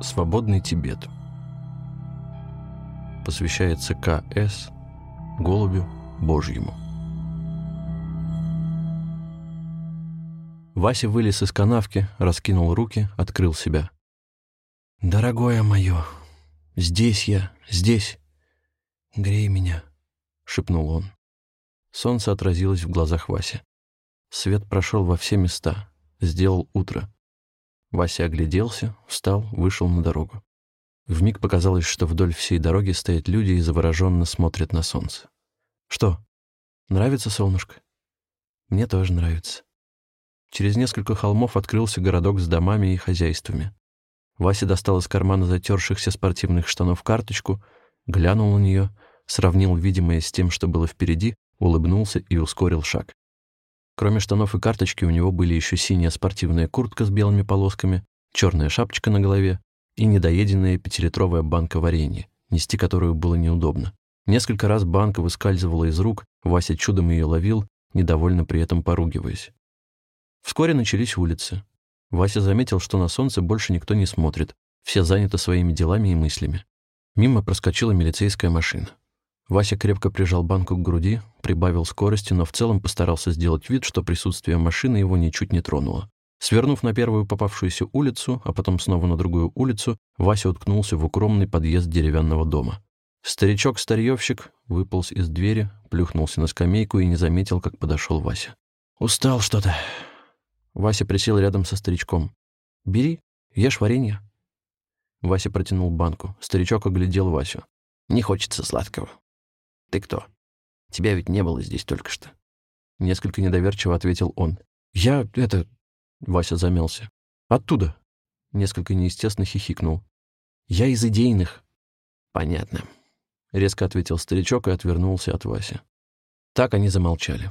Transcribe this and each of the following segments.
Свободный Тибет. Посвящается К.С. Голубю Божьему. Вася вылез из канавки, раскинул руки, открыл себя. «Дорогое мое, здесь я, здесь. Грей меня», — шепнул он. Солнце отразилось в глазах Васи. Свет прошел во все места, сделал утро. Вася огляделся, встал, вышел на дорогу. Вмиг показалось, что вдоль всей дороги стоят люди и завороженно смотрят на солнце. «Что, нравится солнышко?» «Мне тоже нравится». Через несколько холмов открылся городок с домами и хозяйствами. Вася достал из кармана затершихся спортивных штанов карточку, глянул на нее, сравнил видимое с тем, что было впереди, улыбнулся и ускорил шаг. Кроме штанов и карточки у него были еще синяя спортивная куртка с белыми полосками, черная шапочка на голове и недоеденная пятилитровая банка варенья, нести которую было неудобно. Несколько раз банка выскальзывала из рук, Вася чудом ее ловил, недовольно при этом поругиваясь. Вскоре начались улицы. Вася заметил, что на солнце больше никто не смотрит, все заняты своими делами и мыслями. Мимо проскочила милицейская машина. Вася крепко прижал банку к груди, прибавил скорости, но в целом постарался сделать вид, что присутствие машины его ничуть не тронуло. Свернув на первую попавшуюся улицу, а потом снова на другую улицу, Вася уткнулся в укромный подъезд деревянного дома. Старичок-старьевщик выполз из двери, плюхнулся на скамейку и не заметил, как подошел Вася. «Устал что-то». Вася присел рядом со старичком. «Бери, ешь варенье». Вася протянул банку. Старичок оглядел Васю. «Не хочется сладкого. «Ты кто? Тебя ведь не было здесь только что». Несколько недоверчиво ответил он. «Я это...» Вася замялся. «Оттуда». Несколько неестественно хихикнул. «Я из идейных». «Понятно», — резко ответил старичок и отвернулся от Васи. Так они замолчали.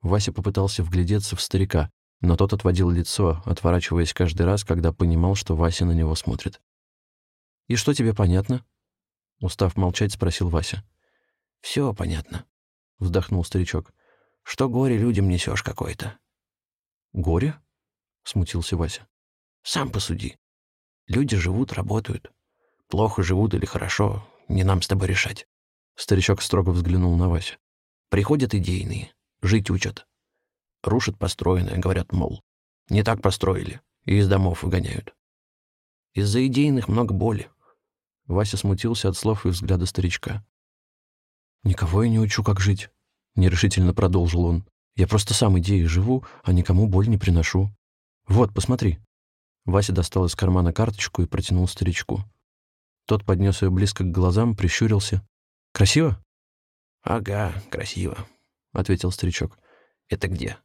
Вася попытался вглядеться в старика, но тот отводил лицо, отворачиваясь каждый раз, когда понимал, что Вася на него смотрит. «И что тебе понятно?» Устав молчать, спросил Вася. Все понятно, вздохнул старичок. Что горе людям несешь какое-то? Горе? смутился Вася. Сам посуди. Люди живут, работают. Плохо живут или хорошо, не нам с тобой решать. Старичок строго взглянул на Васю. Приходят идейные, жить учат. Рушат построенное, говорят, мол, не так построили, и из домов выгоняют. Из-за идейных много боли. Вася смутился от слов и взгляда старичка. «Никого я не учу, как жить», — нерешительно продолжил он. «Я просто сам идеей живу, а никому боль не приношу. Вот, посмотри». Вася достал из кармана карточку и протянул старичку. Тот поднес ее близко к глазам, прищурился. «Красиво?» «Ага, красиво», — ответил старичок. «Это где?»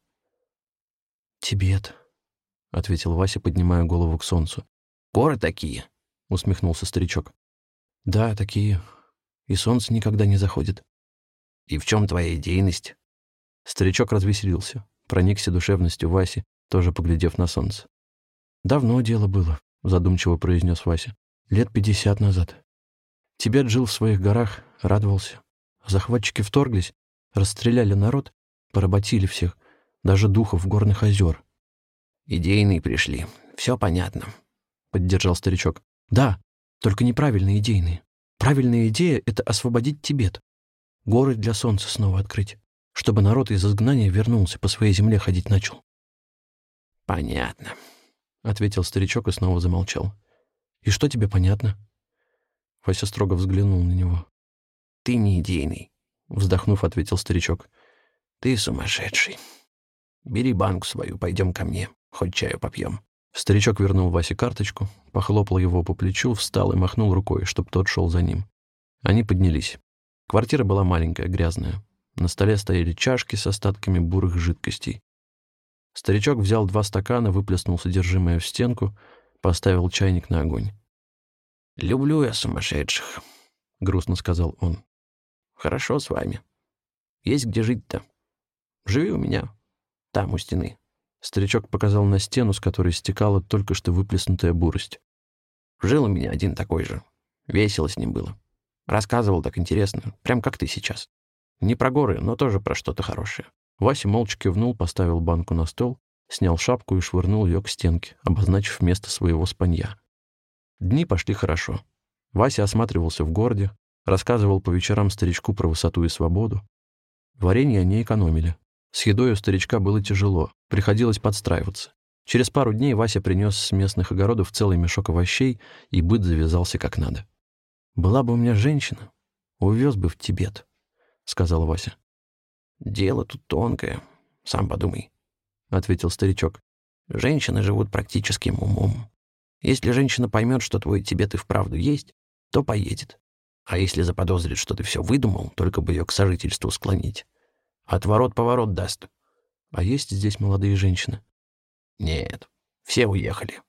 «Тибет», — ответил Вася, поднимая голову к солнцу. «Горы такие», — усмехнулся старичок. «Да, такие. И солнце никогда не заходит. И в чем твоя идейность?» Старичок развеселился, проникся душевностью Васи, тоже поглядев на солнце. «Давно дело было», — задумчиво произнес Вася. «Лет пятьдесят назад. Тибет жил в своих горах, радовался. Захватчики вторглись, расстреляли народ, поработили всех, даже духов горных озер. «Идейные пришли, все понятно», — поддержал старичок. «Да, только неправильные идейные. Правильная идея — это освободить Тибет горы для солнца снова открыть, чтобы народ из изгнания вернулся, по своей земле ходить начал. «Понятно», — ответил старичок и снова замолчал. «И что тебе понятно?» Вася строго взглянул на него. «Ты не идейный», — вздохнув, ответил старичок. «Ты сумасшедший. Бери банку свою, пойдем ко мне, хоть чаю попьем». Старичок вернул Васе карточку, похлопал его по плечу, встал и махнул рукой, чтобы тот шел за ним. Они поднялись. Квартира была маленькая, грязная. На столе стояли чашки с остатками бурых жидкостей. Старичок взял два стакана, выплеснул содержимое в стенку, поставил чайник на огонь. «Люблю я сумасшедших», — грустно сказал он. «Хорошо с вами. Есть где жить-то. Живи у меня, там, у стены». Старичок показал на стену, с которой стекала только что выплеснутая бурость. «Жил у меня один такой же. Весело с ним было. Рассказывал так интересно, прям как ты сейчас. Не про горы, но тоже про что-то хорошее. Вася молча кивнул, поставил банку на стол, снял шапку и швырнул ее к стенке, обозначив место своего спанья. Дни пошли хорошо. Вася осматривался в городе, рассказывал по вечерам старичку про высоту и свободу. Варенье они экономили. С едой у старичка было тяжело, приходилось подстраиваться. Через пару дней Вася принес с местных огородов целый мешок овощей, и быт завязался как надо. «Была бы у меня женщина, увез бы в Тибет», — сказал Вася. «Дело тут тонкое, сам подумай», — ответил старичок. «Женщины живут практическим умом. Если женщина поймет, что твой Тибет и вправду есть, то поедет. А если заподозрит, что ты все выдумал, только бы ее к сожительству склонить, отворот-поворот даст. А есть здесь молодые женщины? Нет, все уехали.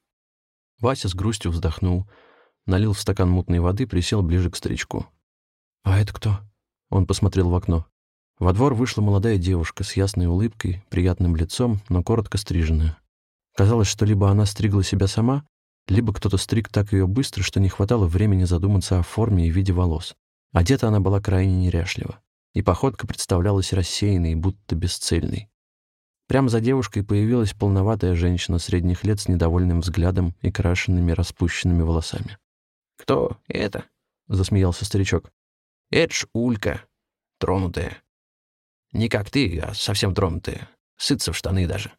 Вася с грустью вздохнул, налил в стакан мутной воды, присел ближе к старичку. «А это кто?» Он посмотрел в окно. Во двор вышла молодая девушка с ясной улыбкой, приятным лицом, но коротко стриженная. Казалось, что либо она стригла себя сама, либо кто-то стриг так ее быстро, что не хватало времени задуматься о форме и виде волос. Одета она была крайне неряшлива, и походка представлялась рассеянной, будто бесцельной. Прямо за девушкой появилась полноватая женщина средних лет с недовольным взглядом и крашенными распущенными волосами. «Кто это?» — засмеялся старичок. «Это ж Улька, тронутая. Не как ты, а совсем тронутая. Сытся в штаны даже.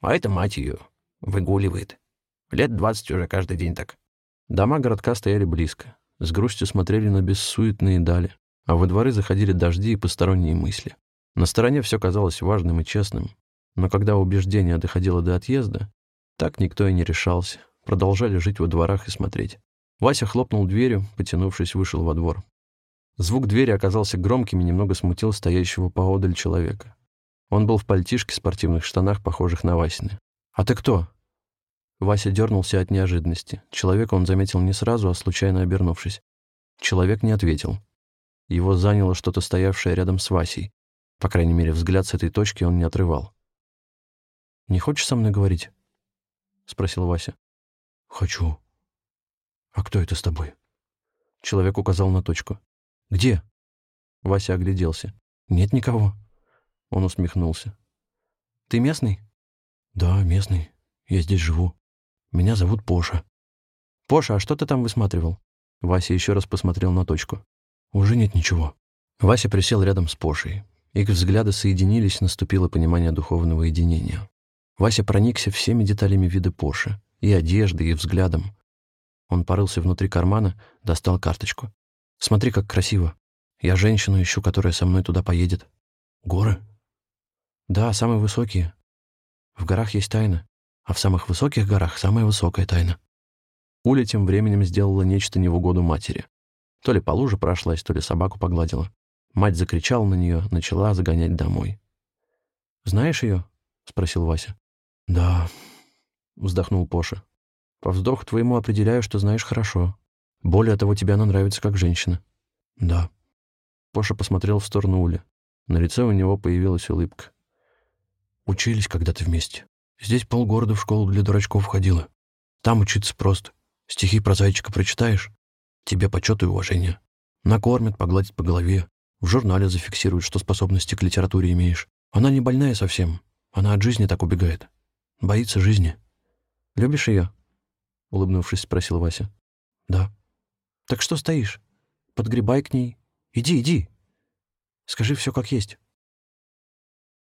А это мать ее выгуливает. Лет двадцать уже каждый день так. Дома городка стояли близко, с грустью смотрели на бессуетные дали, а во дворы заходили дожди и посторонние мысли. На стороне все казалось важным и честным, но когда убеждение доходило до отъезда, так никто и не решался, продолжали жить во дворах и смотреть. Вася хлопнул дверью, потянувшись, вышел во двор. Звук двери оказался громким и немного смутил стоящего поодаль человека. Он был в пальтишке, спортивных штанах, похожих на Васины. «А ты кто?» Вася дернулся от неожиданности. Человека он заметил не сразу, а случайно обернувшись. Человек не ответил. Его заняло что-то стоявшее рядом с Васей. По крайней мере, взгляд с этой точки он не отрывал. «Не хочешь со мной говорить?» — спросил Вася. «Хочу. А кто это с тобой?» Человек указал на точку. «Где?» Вася огляделся. «Нет никого». Он усмехнулся. «Ты местный?» «Да, местный. Я здесь живу». Меня зовут Поша». «Поша, а что ты там высматривал?» Вася еще раз посмотрел на точку. «Уже нет ничего». Вася присел рядом с Пошей. Их взгляды соединились, наступило понимание духовного единения. Вася проникся всеми деталями вида Поши, и одежды, и взглядом. Он порылся внутри кармана, достал карточку. «Смотри, как красиво. Я женщину ищу, которая со мной туда поедет». «Горы?» «Да, самые высокие. В горах есть тайна а в самых высоких горах самая высокая тайна. Уля тем временем сделала нечто не в угоду матери. То ли по луже прошлась, то ли собаку погладила. Мать закричала на нее, начала загонять домой. «Знаешь ее?» — спросил Вася. «Да», — вздохнул Поша. «По вздоху твоему определяю, что знаешь хорошо. Более того, тебе она нравится как женщина». «Да». Поша посмотрел в сторону Ули. На лице у него появилась улыбка. «Учились когда-то вместе. Здесь полгорода в школу для дурачков ходила. Там учиться просто. Стихи про зайчика прочитаешь, тебе почет и уважение. Накормят, погладят по голове. В журнале зафиксируют, что способности к литературе имеешь. Она не больная совсем. Она от жизни так убегает. Боится жизни. «Любишь ее?» — улыбнувшись, спросил Вася. «Да». «Так что стоишь? Подгребай к ней. Иди, иди. Скажи все как есть».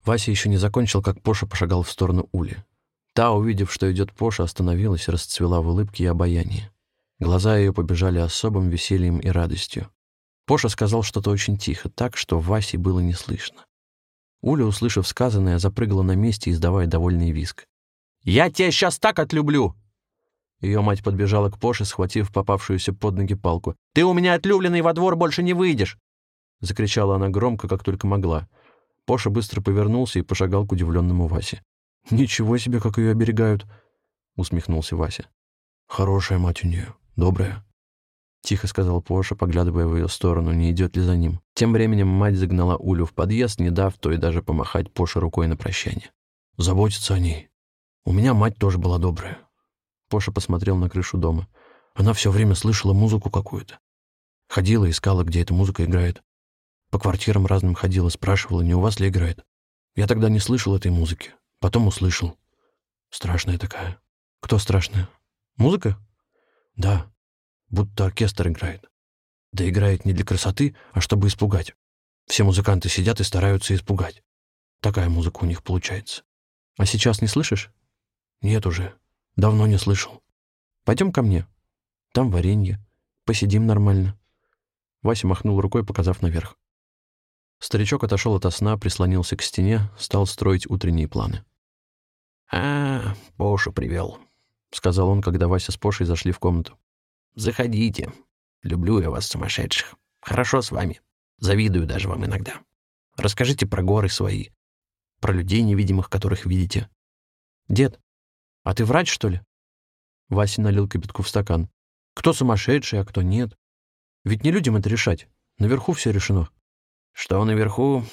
Вася еще не закончил, как Поша пошагал в сторону Ули. Та, увидев, что идет Поша, остановилась, расцвела в улыбке и обаянии. Глаза ее побежали особым весельем и радостью. Поша сказал что-то очень тихо, так, что Васе было не слышно. Уля, услышав сказанное, запрыгала на месте, издавая довольный виск. «Я тебя сейчас так отлюблю!» Ее мать подбежала к Поше, схватив попавшуюся под ноги палку. «Ты у меня отлюбленный во двор больше не выйдешь!» Закричала она громко, как только могла. Поша быстро повернулся и пошагал к удивленному Васе. «Ничего себе, как ее оберегают!» — усмехнулся Вася. «Хорошая мать у нее, добрая», — тихо сказал Поша, поглядывая в ее сторону, не идет ли за ним. Тем временем мать загнала Улю в подъезд, не дав то и даже помахать Поше рукой на прощание. «Заботиться о ней. У меня мать тоже была добрая». Поша посмотрел на крышу дома. Она все время слышала музыку какую-то. Ходила, искала, где эта музыка играет. По квартирам разным ходила, спрашивала, не у вас ли играет. Я тогда не слышал этой музыки. Потом услышал. Страшная такая. Кто страшная? Музыка? Да, будто оркестр играет. Да играет не для красоты, а чтобы испугать. Все музыканты сидят и стараются испугать. Такая музыка у них получается. А сейчас не слышишь? Нет уже. Давно не слышал. Пойдем ко мне. Там варенье. Посидим нормально. Вася махнул рукой, показав наверх. Старичок отошел от сна, прислонился к стене, стал строить утренние планы. «А, Пошу привел», — сказал он, когда Вася с Пошей зашли в комнату. «Заходите. Люблю я вас, сумасшедших. Хорошо с вами. Завидую даже вам иногда. Расскажите про горы свои, про людей невидимых, которых видите». «Дед, а ты врач, что ли?» Вася налил кипятку в стакан. «Кто сумасшедший, а кто нет? Ведь не людям это решать. Наверху все решено». «Что наверху,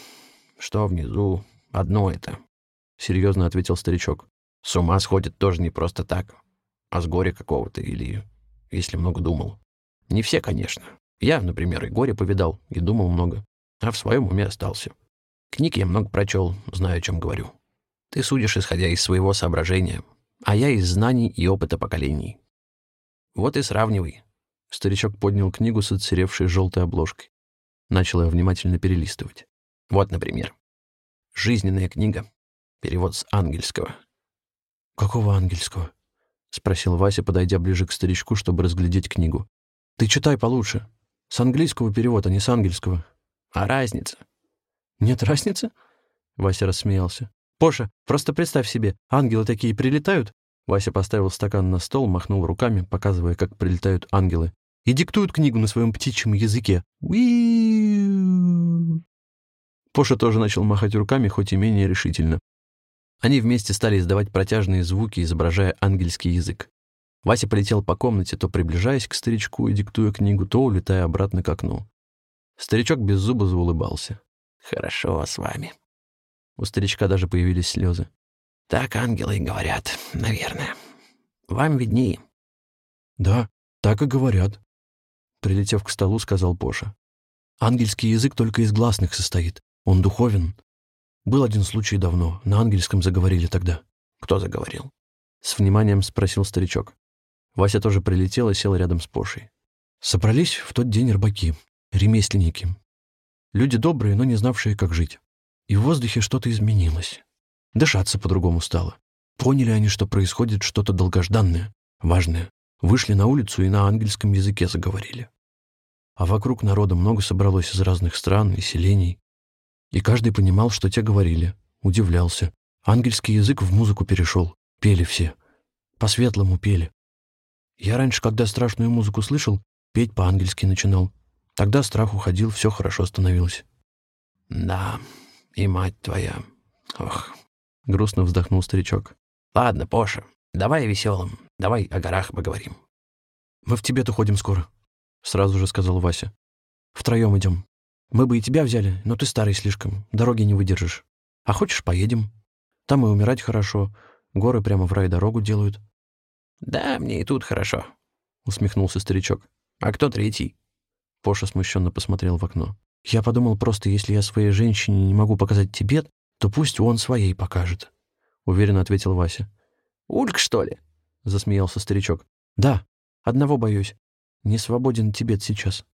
что внизу, одно это», — серьезно ответил старичок. «С ума сходит тоже не просто так, а с горя какого-то или если много думал. Не все, конечно. Я, например, и горе повидал, и думал много, а в своем уме остался. Книг я много прочел, знаю, о чем говорю. Ты судишь, исходя из своего соображения, а я из знаний и опыта поколений. Вот и сравнивай». Старичок поднял книгу с отсыревшей желтой обложкой. Начал я внимательно перелистывать. Вот, например, «Жизненная книга». Перевод с ангельского. «Какого ангельского?» — спросил Вася, подойдя ближе к старичку, чтобы разглядеть книгу. «Ты читай получше. С английского перевод, а не с ангельского». «А разница?» «Нет разницы?» — Вася рассмеялся. «Поша, просто представь себе, ангелы такие прилетают?» Вася поставил стакан на стол, махнул руками, показывая, как прилетают ангелы, и диктуют книгу на своем птичьем языке. Поша тоже начал махать руками, хоть и менее решительно. Они вместе стали издавать протяжные звуки, изображая ангельский язык. Вася полетел по комнате, то приближаясь к старичку и диктуя книгу, то улетая обратно к окну. Старичок без зуба заулыбался. «Хорошо с вами». У старичка даже появились слезы. «Так ангелы и говорят, наверное. Вам виднее». «Да, так и говорят», Прилетев к столу, сказал Поша. «Ангельский язык только из гласных состоит. Он духовен. Был один случай давно. На ангельском заговорили тогда». «Кто заговорил?» С вниманием спросил старичок. Вася тоже прилетел и сел рядом с Пошей. Собрались в тот день рыбаки, ремесленники. Люди добрые, но не знавшие, как жить. И в воздухе что-то изменилось. Дышаться по-другому стало. Поняли они, что происходит что-то долгожданное, важное. Вышли на улицу и на ангельском языке заговорили. А вокруг народа много собралось из разных стран и селений. И каждый понимал, что те говорили, удивлялся. Ангельский язык в музыку перешел, пели все. По-светлому пели. Я раньше, когда страшную музыку слышал, петь по-ангельски начинал. Тогда страх уходил, все хорошо становилось. «Да, и мать твоя. Ох!» — грустно вздохнул старичок. «Ладно, Поша, давай веселым. Давай о горах поговорим. Мы в Тибет уходим скоро, сразу же сказал Вася. Втроем идем. Мы бы и тебя взяли, но ты старый слишком, дороги не выдержишь. А хочешь, поедем? Там и умирать хорошо, горы прямо в рай дорогу делают. Да, мне и тут хорошо, усмехнулся старичок. А кто третий? Поша смущенно посмотрел в окно. Я подумал, просто если я своей женщине не могу показать Тибет, то пусть он своей покажет, уверенно ответил Вася. Ульк, что ли? — засмеялся старичок. «Да, одного боюсь. Не свободен Тибет сейчас».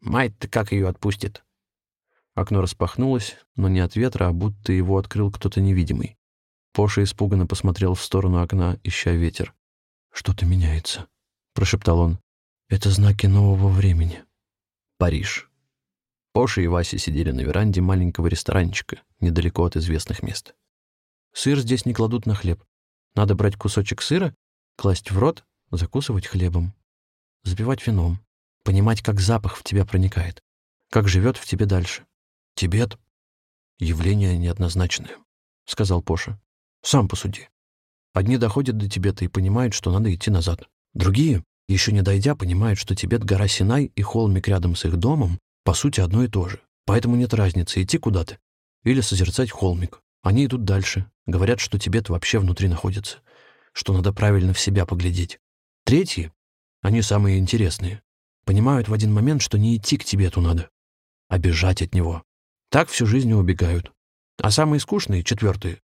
«Мать-то как ее отпустит?» Окно распахнулось, но не от ветра, а будто его открыл кто-то невидимый. Поша испуганно посмотрел в сторону окна, ища ветер. «Что-то меняется», — прошептал он. «Это знаки нового времени». Париж. Поша и Вася сидели на веранде маленького ресторанчика, недалеко от известных мест. «Сыр здесь не кладут на хлеб. Надо брать кусочек сыра класть в рот, закусывать хлебом, запивать вином, понимать, как запах в тебя проникает, как живет в тебе дальше. Тибет — явление неоднозначное, — сказал Поша. Сам посуди. Одни доходят до Тибета и понимают, что надо идти назад. Другие, еще не дойдя, понимают, что Тибет — гора Синай и холмик рядом с их домом, по сути, одно и то же. Поэтому нет разницы, идти куда-то или созерцать холмик. Они идут дальше, говорят, что Тибет вообще внутри находится — что надо правильно в себя поглядеть. Третьи, они самые интересные, понимают в один момент, что не идти к Тибету надо, а бежать от него. Так всю жизнь убегают. А самые скучные, четвертые,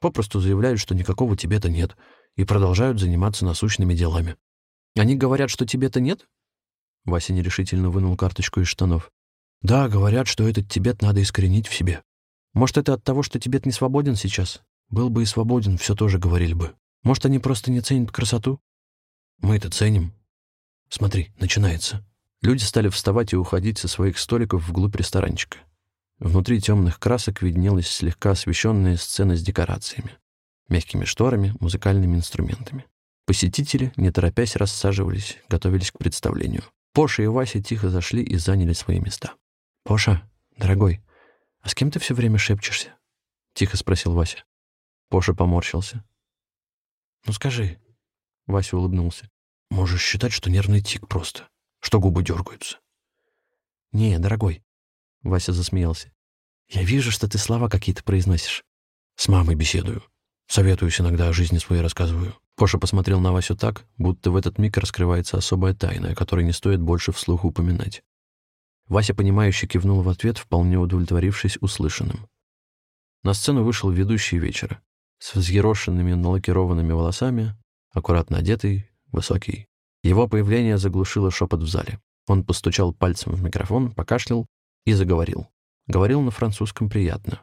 попросту заявляют, что никакого Тибета нет, и продолжают заниматься насущными делами. Они говорят, что тебе-то нет?» Вася нерешительно вынул карточку из штанов. «Да, говорят, что этот Тибет надо искоренить в себе. Может, это от того, что Тибет не свободен сейчас? Был бы и свободен, все тоже говорили бы. Может, они просто не ценят красоту? Мы это ценим. Смотри, начинается». Люди стали вставать и уходить со своих столиков вглубь ресторанчика. Внутри темных красок виднелась слегка освещенная сцена с декорациями, мягкими шторами, музыкальными инструментами. Посетители, не торопясь, рассаживались, готовились к представлению. Поша и Вася тихо зашли и заняли свои места. «Поша, дорогой, а с кем ты все время шепчешься?» — тихо спросил Вася. Поша поморщился. «Ну скажи». Вася улыбнулся. «Можешь считать, что нервный тик просто что губы дергаются. «Не, дорогой», — Вася засмеялся. «Я вижу, что ты слова какие-то произносишь». «С мамой беседую. Советуюсь иногда о жизни своей рассказываю». Поша посмотрел на Васю так, будто в этот миг раскрывается особая тайна, о которой не стоит больше вслух упоминать. Вася, понимающе кивнул в ответ, вполне удовлетворившись услышанным. На сцену вышел ведущий вечера, с взъерошенными налакированными волосами, аккуратно одетый, высокий, его появление заглушило шепот в зале. Он постучал пальцем в микрофон, покашлял и заговорил. Говорил на французском приятно.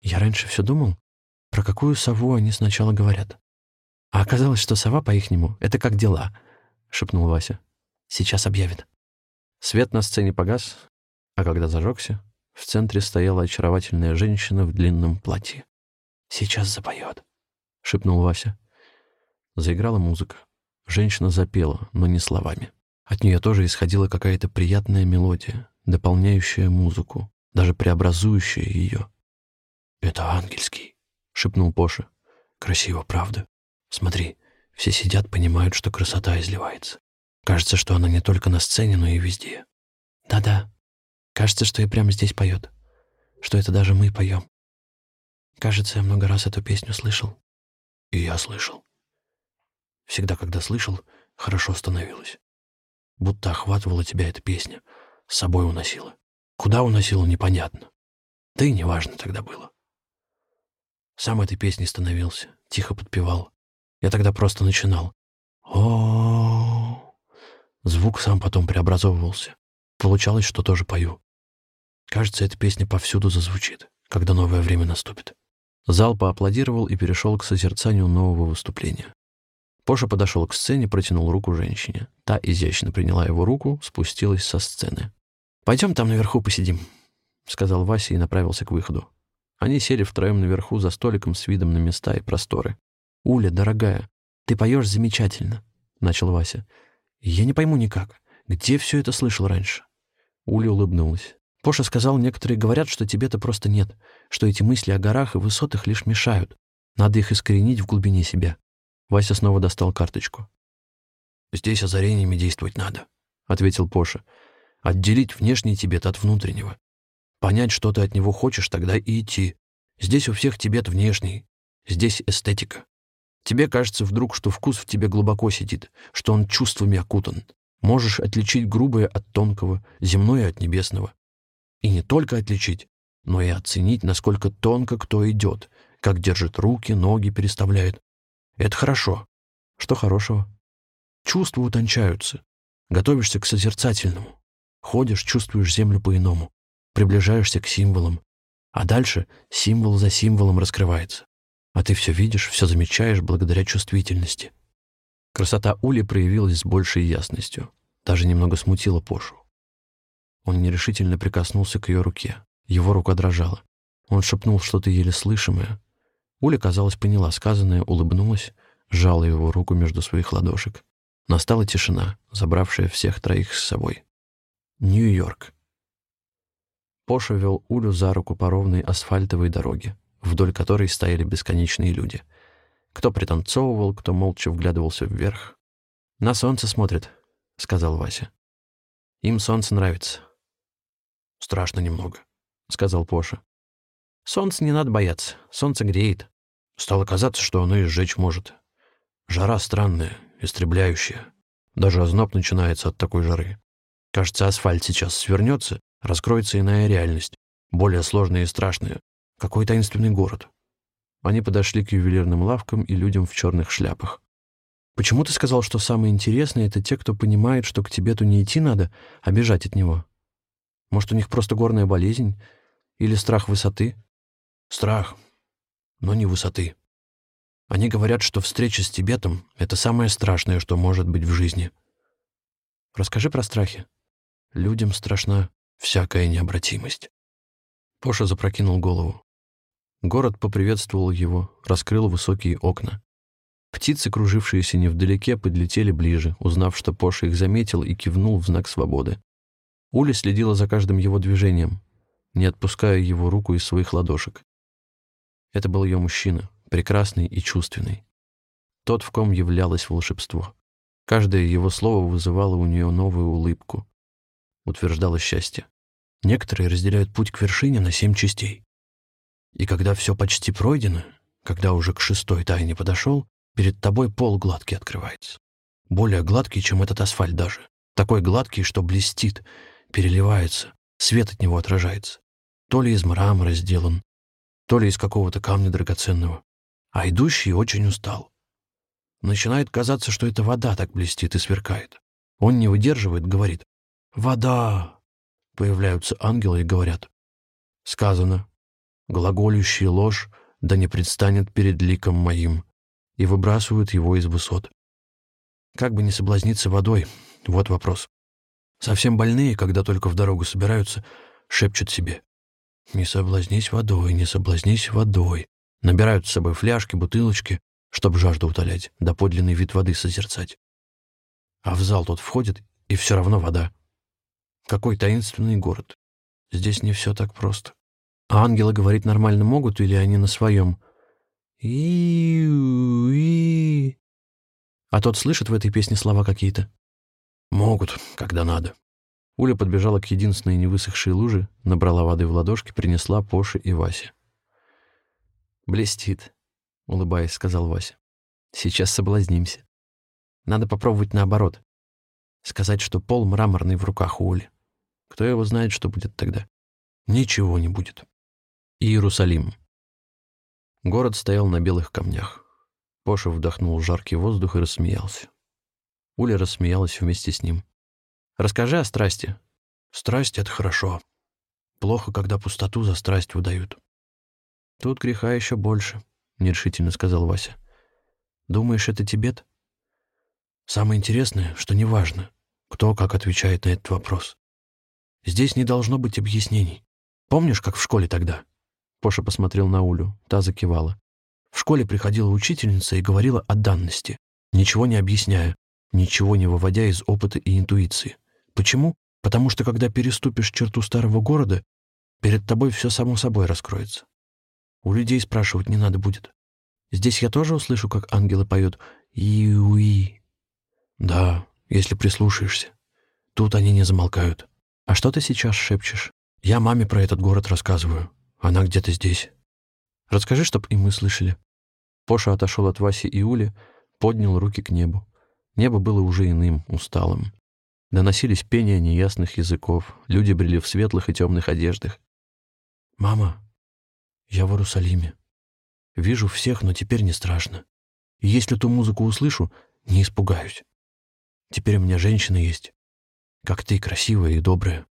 «Я раньше все думал, про какую сову они сначала говорят. А оказалось, что сова, по-ихнему, это как дела», — шепнул Вася. «Сейчас объявит». Свет на сцене погас, а когда зажегся, в центре стояла очаровательная женщина в длинном платье. «Сейчас запоет», — шепнул Вася. Заиграла музыка. Женщина запела, но не словами. От нее тоже исходила какая-то приятная мелодия, дополняющая музыку, даже преобразующая ее. «Это ангельский», — шепнул Поша. «Красиво, правда? Смотри, все сидят, понимают, что красота изливается. Кажется, что она не только на сцене, но и везде. Да-да, кажется, что и прямо здесь поет, что это даже мы поем. Кажется, я много раз эту песню слышал. И я слышал. Всегда, когда слышал, хорошо становилось. Будто охватывала тебя эта песня, с собой уносила. Куда уносила, непонятно. Да и неважно тогда было. Сам этой песней становился, тихо подпевал. Я тогда просто начинал. о Звук сам потом преобразовывался. Получалось, что тоже пою. Кажется, эта песня повсюду зазвучит, когда новое время наступит. Зал поаплодировал и перешел к созерцанию нового выступления. Поша подошел к сцене, протянул руку женщине. Та изящно приняла его руку, спустилась со сцены. «Пойдем там наверху посидим», — сказал Вася и направился к выходу. Они сели втроем наверху за столиком с видом на места и просторы. «Уля, дорогая, ты поешь замечательно», — начал Вася. «Я не пойму никак, где все это слышал раньше?» Уля улыбнулась. «Поша сказал, некоторые говорят, что тебе-то просто нет, что эти мысли о горах и высотах лишь мешают. Надо их искоренить в глубине себя. Вася снова достал карточку. «Здесь озарениями действовать надо», — ответил Поша. «Отделить внешний Тибет от внутреннего. Понять, что ты от него хочешь, тогда и идти. Здесь у всех Тибет внешний. Здесь эстетика. Тебе кажется вдруг, что вкус в тебе глубоко сидит, что он чувствами окутан. Можешь отличить грубое от тонкого, земное от небесного. И не только отличить, но и оценить, насколько тонко кто идет, как держит руки, ноги переставляет, это хорошо. Что хорошего? Чувства утончаются. Готовишься к созерцательному. Ходишь, чувствуешь землю по-иному. Приближаешься к символам. А дальше символ за символом раскрывается. А ты все видишь, все замечаешь благодаря чувствительности. Красота Ули проявилась с большей ясностью. Даже немного смутила Пошу. Он нерешительно прикоснулся к ее руке. Его рука дрожала. Он шепнул что-то еле слышимое, Уля, казалось, поняла сказанное, улыбнулась, сжала его руку между своих ладошек. Настала тишина, забравшая всех троих с собой. Нью-Йорк. Поша вел Улю за руку по ровной асфальтовой дороге, вдоль которой стояли бесконечные люди. Кто пританцовывал, кто молча вглядывался вверх. «На солнце смотрят», — сказал Вася. «Им солнце нравится». «Страшно немного», — сказал Поша. Солнце не надо бояться, солнце греет. Стало казаться, что оно и сжечь может. Жара странная, истребляющая. Даже озноб начинается от такой жары. Кажется, асфальт сейчас свернется, раскроется иная реальность, более сложная и страшная. Какой таинственный город. Они подошли к ювелирным лавкам и людям в черных шляпах. Почему ты сказал, что самое интересное — это те, кто понимает, что к Тибету не идти надо, а бежать от него? Может, у них просто горная болезнь? Или страх высоты? Страх, но не высоты. Они говорят, что встреча с Тибетом — это самое страшное, что может быть в жизни. Расскажи про страхи. Людям страшна всякая необратимость. Поша запрокинул голову. Город поприветствовал его, раскрыл высокие окна. Птицы, кружившиеся невдалеке, подлетели ближе, узнав, что Поша их заметил и кивнул в знак свободы. Уля следила за каждым его движением, не отпуская его руку из своих ладошек. Это был ее мужчина, прекрасный и чувственный. Тот, в ком являлось волшебство. Каждое его слово вызывало у нее новую улыбку, утверждало счастье. Некоторые разделяют путь к вершине на семь частей. И когда все почти пройдено, когда уже к шестой тайне подошел, перед тобой пол гладкий открывается. Более гладкий, чем этот асфальт даже. Такой гладкий, что блестит, переливается, свет от него отражается. То ли из мрамора сделан, то ли из какого-то камня драгоценного. А идущий очень устал. Начинает казаться, что это вода так блестит и сверкает. Он не выдерживает, говорит «Вода!» Появляются ангелы и говорят «Сказано, глаголющий ложь да не предстанет перед ликом моим» и выбрасывают его из высот. Как бы не соблазниться водой, вот вопрос. Совсем больные, когда только в дорогу собираются, шепчут себе «Не соблазнись водой, не соблазнись водой». Набирают с собой фляжки, бутылочки, чтобы жажду утолять, да подлинный вид воды созерцать. А в зал тот входит, и все равно вода. Какой таинственный город. Здесь не все так просто. А ангелы говорить нормально могут, или они на своем? и и А тот слышит в этой песне слова какие-то? Могут, когда надо. Уля подбежала к единственной невысохшей луже, набрала воды в ладошки, принесла Поше и Васе. «Блестит», — улыбаясь, сказал Вася. «Сейчас соблазнимся. Надо попробовать наоборот. Сказать, что пол мраморный в руках у Оли. Кто его знает, что будет тогда? Ничего не будет. Иерусалим. Город стоял на белых камнях. Поша вдохнул жаркий воздух и рассмеялся. Уля рассмеялась вместе с ним. «Расскажи о страсти». «Страсть — это хорошо. Плохо, когда пустоту за страсть выдают». «Тут греха еще больше», — нерешительно сказал Вася. «Думаешь, это Тибет?» «Самое интересное, что неважно, кто как отвечает на этот вопрос. Здесь не должно быть объяснений. Помнишь, как в школе тогда?» Поша посмотрел на Улю, та закивала. В школе приходила учительница и говорила о данности, ничего не объясняя, ничего не выводя из опыта и интуиции. Почему? Потому что когда переступишь черту старого города, перед тобой все само собой раскроется. У людей спрашивать не надо будет. Здесь я тоже услышу, как ангелы поют «И-уи». Да, если прислушаешься. Тут они не замолкают. А что ты сейчас шепчешь? Я маме про этот город рассказываю. Она где-то здесь. Расскажи, чтоб и мы слышали. Поша отошел от Васи и Ули, поднял руки к небу. Небо было уже иным, усталым. Доносились пения неясных языков, люди брели в светлых и темных одеждах. «Мама, я в Иерусалиме. Вижу всех, но теперь не страшно. И если ту музыку услышу, не испугаюсь. Теперь у меня женщина есть, как ты, красивая и добрая.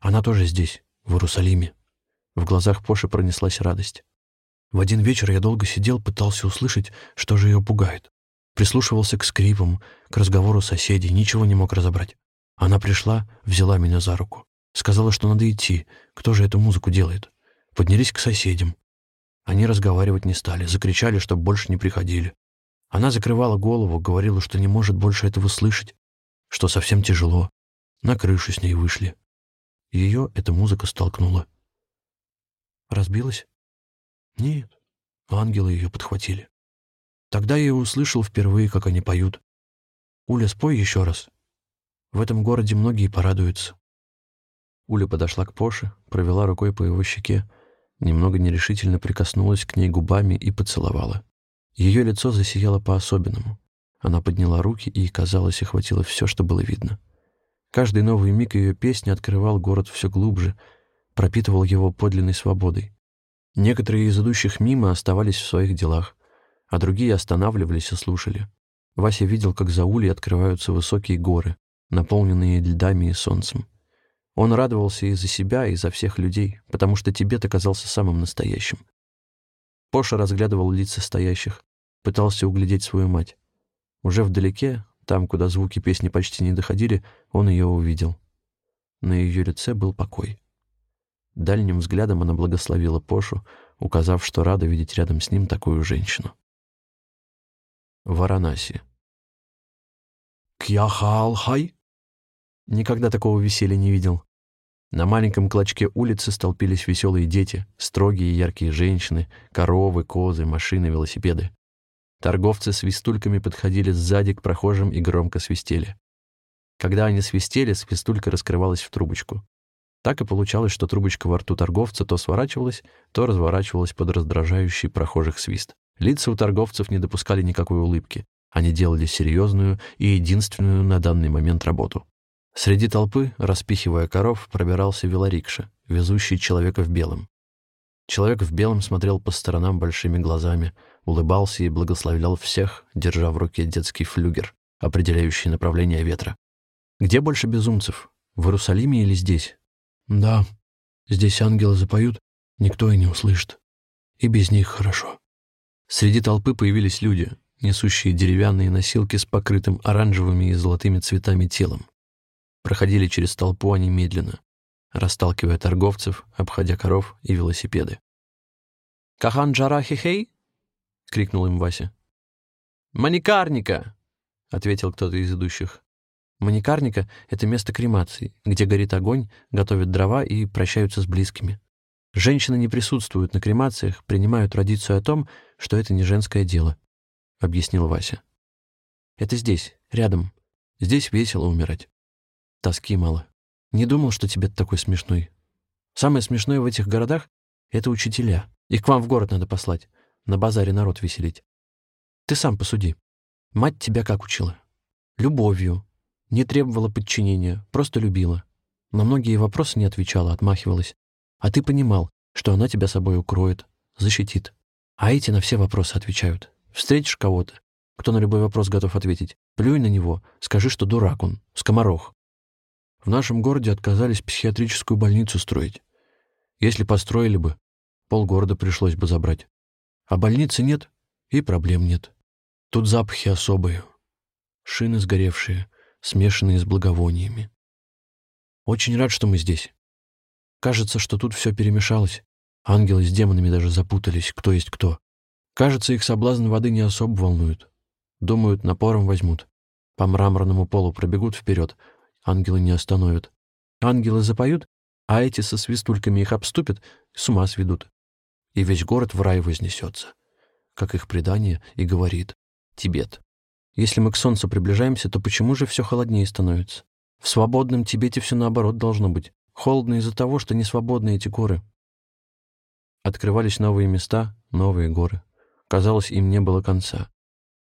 Она тоже здесь, в Иерусалиме. В глазах Поши пронеслась радость. В один вечер я долго сидел, пытался услышать, что же ее пугает. Прислушивался к скрипам, к разговору соседей, ничего не мог разобрать. Она пришла, взяла меня за руку. Сказала, что надо идти. Кто же эту музыку делает? Поднялись к соседям. Они разговаривать не стали, закричали, чтобы больше не приходили. Она закрывала голову, говорила, что не может больше этого слышать, что совсем тяжело. На крышу с ней вышли. Ее эта музыка столкнула. Разбилась? Нет, ангелы ее подхватили. Тогда я услышал впервые, как они поют. «Уля, спой еще раз. В этом городе многие порадуются». Уля подошла к Поше, провела рукой по его щеке, немного нерешительно прикоснулась к ней губами и поцеловала. Ее лицо засияло по-особенному. Она подняла руки, и, казалось, охватило все, что было видно. Каждый новый миг ее песни открывал город все глубже, пропитывал его подлинной свободой. Некоторые из идущих мимо оставались в своих делах, а другие останавливались и слушали. Вася видел, как за улей открываются высокие горы, наполненные льдами и солнцем. Он радовался и за себя, и за всех людей, потому что Тибет оказался самым настоящим. Поша разглядывал лица стоящих, пытался углядеть свою мать. Уже вдалеке, там, куда звуки песни почти не доходили, он ее увидел. На ее лице был покой. Дальним взглядом она благословила Пошу, указав, что рада видеть рядом с ним такую женщину. Варанаси. «Кьяхаалхай?» Никогда такого веселья не видел. На маленьком клочке улицы столпились веселые дети, строгие и яркие женщины, коровы, козы, машины, велосипеды. Торговцы свистульками подходили сзади к прохожим и громко свистели. Когда они свистели, свистулька раскрывалась в трубочку. Так и получалось, что трубочка во рту торговца то сворачивалась, то разворачивалась под раздражающий прохожих свист. Лица у торговцев не допускали никакой улыбки. Они делали серьезную и единственную на данный момент работу. Среди толпы, распихивая коров, пробирался велорикша, везущий человека в белом. Человек в белом смотрел по сторонам большими глазами, улыбался и благословлял всех, держа в руке детский флюгер, определяющий направление ветра. «Где больше безумцев? В Иерусалиме или здесь?» «Да, здесь ангелы запоют, никто и не услышит. И без них хорошо». Среди толпы появились люди, несущие деревянные носилки с покрытым оранжевыми и золотыми цветами телом. Проходили через толпу они медленно, расталкивая торговцев, обходя коров и велосипеды. «Кахан джара хей крикнул им Вася. «Маникарника!» — ответил кто-то из идущих. Маникарника — это место кремации, где горит огонь, готовят дрова и прощаются с близкими. Женщины не присутствуют на кремациях, принимают традицию о том, что это не женское дело, — объяснил Вася. Это здесь, рядом. Здесь весело умирать. Тоски мало. Не думал, что тебе такой смешной. Самое смешное в этих городах — это учителя. Их к вам в город надо послать, на базаре народ веселить. Ты сам посуди. Мать тебя как учила? Любовью, не требовала подчинения, просто любила. На многие вопросы не отвечала, отмахивалась. А ты понимал, что она тебя собой укроет, защитит. А эти на все вопросы отвечают. Встретишь кого-то, кто на любой вопрос готов ответить, плюй на него, скажи, что дурак он, скоморох. В нашем городе отказались психиатрическую больницу строить. Если построили бы, полгорода пришлось бы забрать. А больницы нет, и проблем нет. Тут запахи особые. Шины сгоревшие, смешанные с благовониями. Очень рад, что мы здесь. Кажется, что тут все перемешалось. Ангелы с демонами даже запутались, кто есть кто. Кажется, их соблазн воды не особо волнует. Думают, напором возьмут. По мраморному полу пробегут вперед. Ангелы не остановят. Ангелы запоют, а эти со свистульками их обступят, с ума сведут. И весь город в рай вознесется, как их предание и говорит Тибет. Если мы к Солнцу приближаемся, то почему же все холоднее становится? В свободном Тибете все наоборот должно быть. Холодно из-за того, что не свободны эти горы. Открывались новые места, новые горы. Казалось, им не было конца.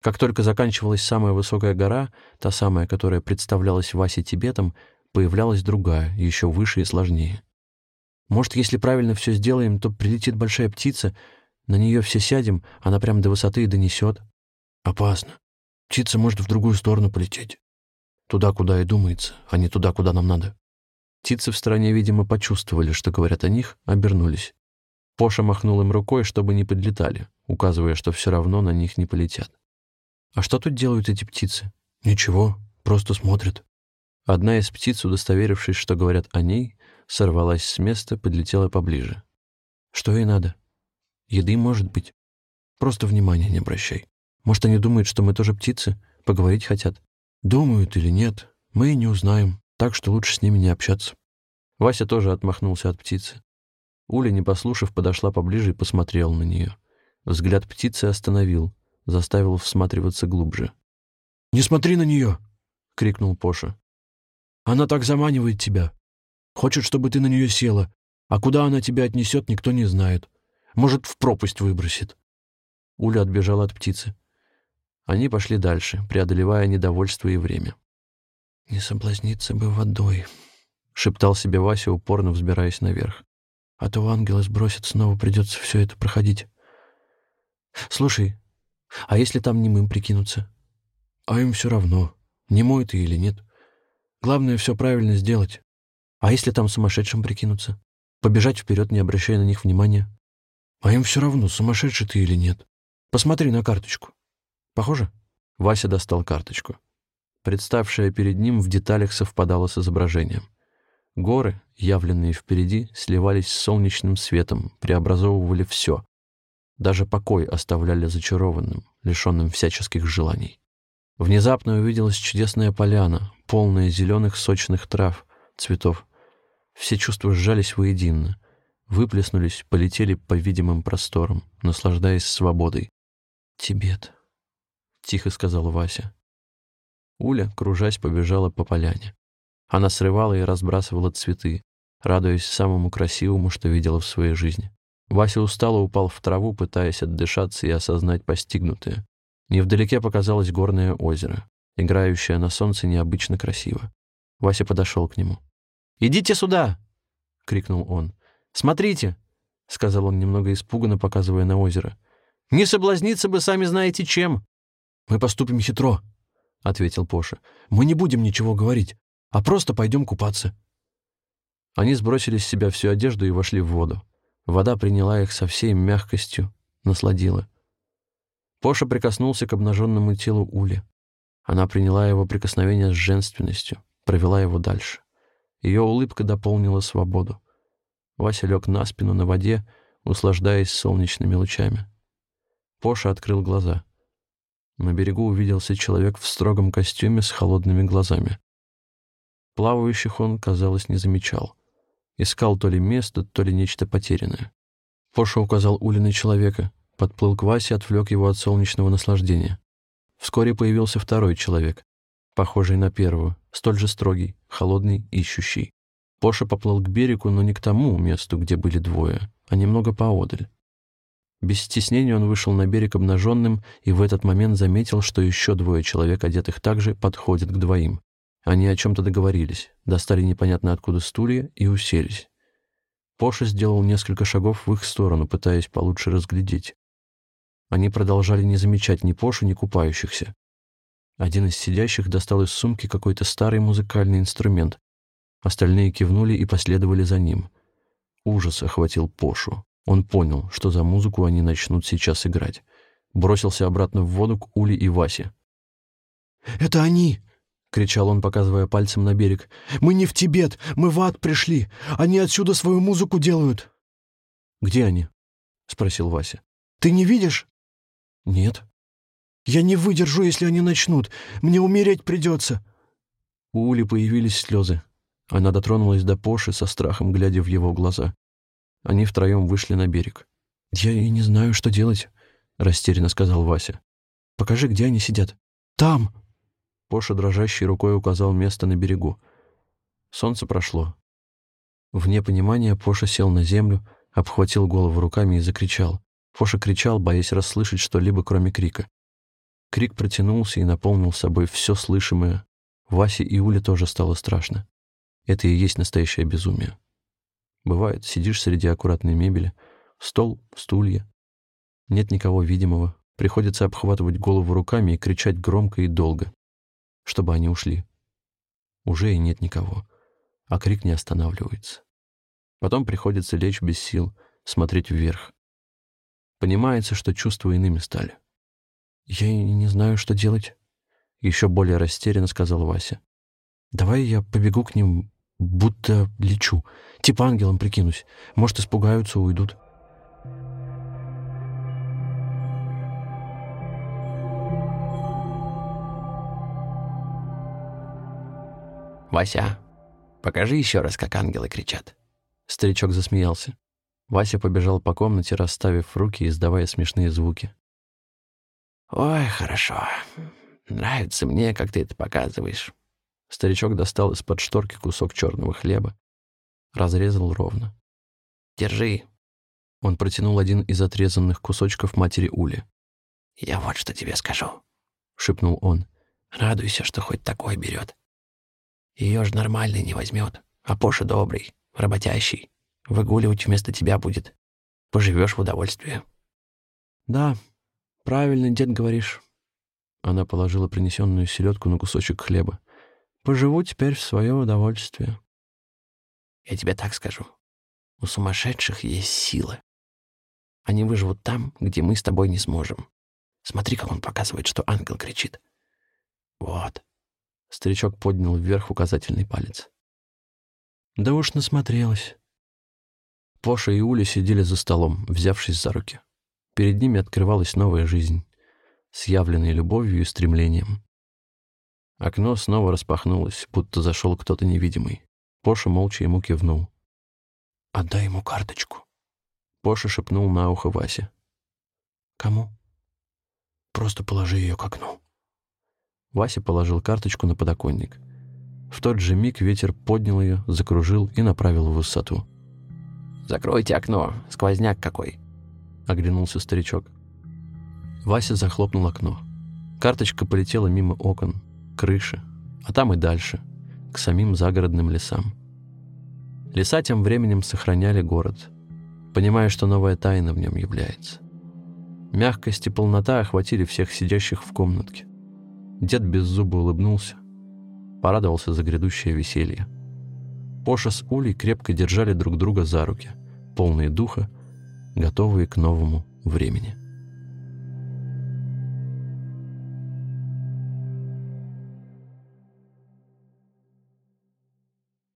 Как только заканчивалась самая высокая гора, та самая, которая представлялась Васе Тибетом, появлялась другая, еще выше и сложнее. Может, если правильно все сделаем, то прилетит большая птица, на нее все сядем, она прямо до высоты и донесет. Опасно. Птица может в другую сторону полететь. Туда, куда и думается, а не туда, куда нам надо. Птицы в стороне, видимо, почувствовали, что говорят о них, обернулись. Поша махнул им рукой, чтобы не подлетали, указывая, что все равно на них не полетят. «А что тут делают эти птицы?» «Ничего, просто смотрят». Одна из птиц, удостоверившись, что говорят о ней, сорвалась с места, подлетела поближе. «Что ей надо?» «Еды, может быть. Просто внимания не обращай». Может, они думают, что мы тоже птицы? Поговорить хотят? Думают или нет, мы и не узнаем, так что лучше с ними не общаться. Вася тоже отмахнулся от птицы. Уля, не послушав, подошла поближе и посмотрела на нее. Взгляд птицы остановил, заставил всматриваться глубже. «Не смотри на нее!» — крикнул Поша. «Она так заманивает тебя. Хочет, чтобы ты на нее села, а куда она тебя отнесет, никто не знает. Может, в пропасть выбросит». Уля отбежала от птицы. Они пошли дальше, преодолевая недовольство и время. «Не соблазниться бы водой», — шептал себе Вася, упорно взбираясь наверх. «А то ангелы сбросят, снова придется все это проходить. Слушай, а если там немым прикинуться? А им все равно, не мой ты или нет. Главное, все правильно сделать. А если там сумасшедшим прикинуться? Побежать вперед, не обращая на них внимания? А им все равно, сумасшедший ты или нет. Посмотри на карточку. Похоже? Вася достал карточку. Представшая перед ним в деталях совпадала с изображением. Горы, явленные впереди, сливались с солнечным светом, преобразовывали все. Даже покой оставляли зачарованным, лишенным всяческих желаний. Внезапно увиделась чудесная поляна, полная зеленых сочных трав, цветов. Все чувства сжались воедино, выплеснулись, полетели по видимым просторам, наслаждаясь свободой. «Тибет», — тихо сказал Вася. Уля, кружась, побежала по поляне. Она срывала и разбрасывала цветы, радуясь самому красивому, что видела в своей жизни. Вася устало упал в траву, пытаясь отдышаться и осознать постигнутое. Невдалеке показалось горное озеро, играющее на солнце необычно красиво. Вася подошел к нему. «Идите сюда!» — крикнул он. «Смотрите!» — сказал он немного испуганно, показывая на озеро. «Не соблазниться бы сами знаете чем!» «Мы поступим хитро», — ответил Поша. «Мы не будем ничего говорить, а просто пойдем купаться». Они сбросили с себя всю одежду и вошли в воду. Вода приняла их со всей мягкостью, насладила. Поша прикоснулся к обнаженному телу Ули. Она приняла его прикосновение с женственностью, провела его дальше. Ее улыбка дополнила свободу. Вася лег на спину на воде, услаждаясь солнечными лучами. Поша открыл глаза. На берегу увиделся человек в строгом костюме с холодными глазами. Плавающих он, казалось, не замечал. Искал то ли место, то ли нечто потерянное. Поша указал Ули на человека, подплыл к Васе, отвлек его от солнечного наслаждения. Вскоре появился второй человек, похожий на первого, столь же строгий, холодный, ищущий. Поша поплыл к берегу, но не к тому месту, где были двое, а немного поодаль. Без стеснения он вышел на берег обнаженным и в этот момент заметил, что еще двое человек, одетых также, подходят к двоим. Они о чем-то договорились, достали непонятно откуда стулья и уселись. Поша сделал несколько шагов в их сторону, пытаясь получше разглядеть. Они продолжали не замечать ни Пошу, ни купающихся. Один из сидящих достал из сумки какой-то старый музыкальный инструмент. Остальные кивнули и последовали за ним. Ужас охватил Пошу. Он понял, что за музыку они начнут сейчас играть. Бросился обратно в воду к Уле и Васе. «Это они!» — кричал он, показывая пальцем на берег. «Мы не в Тибет, мы в ад пришли. Они отсюда свою музыку делают». «Где они?» — спросил Вася. «Ты не видишь?» «Нет». «Я не выдержу, если они начнут. Мне умереть придется». У Ули появились слезы. Она дотронулась до Поши со страхом, глядя в его глаза. Они втроем вышли на берег. «Я и не знаю, что делать», — растерянно сказал Вася. «Покажи, где они сидят». «Там!» Поша дрожащей рукой указал место на берегу. Солнце прошло. Вне понимания Поша сел на землю, обхватил голову руками и закричал. Поша кричал, боясь расслышать что-либо, кроме крика. Крик протянулся и наполнил собой все слышимое. Васе и Уле тоже стало страшно. Это и есть настоящее безумие. Бывает, сидишь среди аккуратной мебели, стол, стулья. Нет никого видимого. Приходится обхватывать голову руками и кричать громко и долго, чтобы они ушли. Уже и нет никого, а крик не останавливается. Потом приходится лечь без сил, смотреть вверх. Понимается, что чувства иными стали. «Я и не знаю, что делать», — еще более растерянно сказал Вася. «Давай я побегу к ним, будто лечу. Типа ангелом прикинусь. Может, испугаются, уйдут». «Вася, покажи еще раз, как ангелы кричат». Старичок засмеялся. Вася побежал по комнате, расставив руки и издавая смешные звуки. «Ой, хорошо. Нравится мне, как ты это показываешь». Старичок достал из-под шторки кусок черного хлеба, разрезал ровно. «Держи». Он протянул один из отрезанных кусочков матери Ули. «Я вот что тебе скажу», — шепнул он. «Радуйся, что хоть такой берет. Ее ж нормальный не возьмет, а Поша добрый, работящий. Выгуливать вместо тебя будет. Поживешь в удовольствие. Да, правильно, дед, говоришь. Она положила принесенную селедку на кусочек хлеба. «Поживу теперь в свое удовольствие». «Я тебе так скажу. У сумасшедших есть сила. Они выживут там, где мы с тобой не сможем. Смотри, как он показывает, что ангел кричит. Вот». Старичок поднял вверх указательный палец. «Да уж насмотрелась». Поша и Уля сидели за столом, взявшись за руки. Перед ними открывалась новая жизнь с явленной любовью и стремлением. Окно снова распахнулось, будто зашел кто-то невидимый. Поша молча ему кивнул. «Отдай ему карточку». Поша шепнул на ухо Васе. «Кому?» «Просто положи ее к окну». Вася положил карточку на подоконник. В тот же миг ветер поднял ее, закружил и направил в высоту. «Закройте окно, сквозняк какой!» — оглянулся старичок. Вася захлопнул окно. Карточка полетела мимо окон, крыши, а там и дальше, к самим загородным лесам. Леса тем временем сохраняли город, понимая, что новая тайна в нем является. Мягкость и полнота охватили всех сидящих в комнатке. Дед без зуба улыбнулся, порадовался за грядущее веселье. Поша с Улей крепко держали друг друга за руки, полные духа, готовые к новому времени.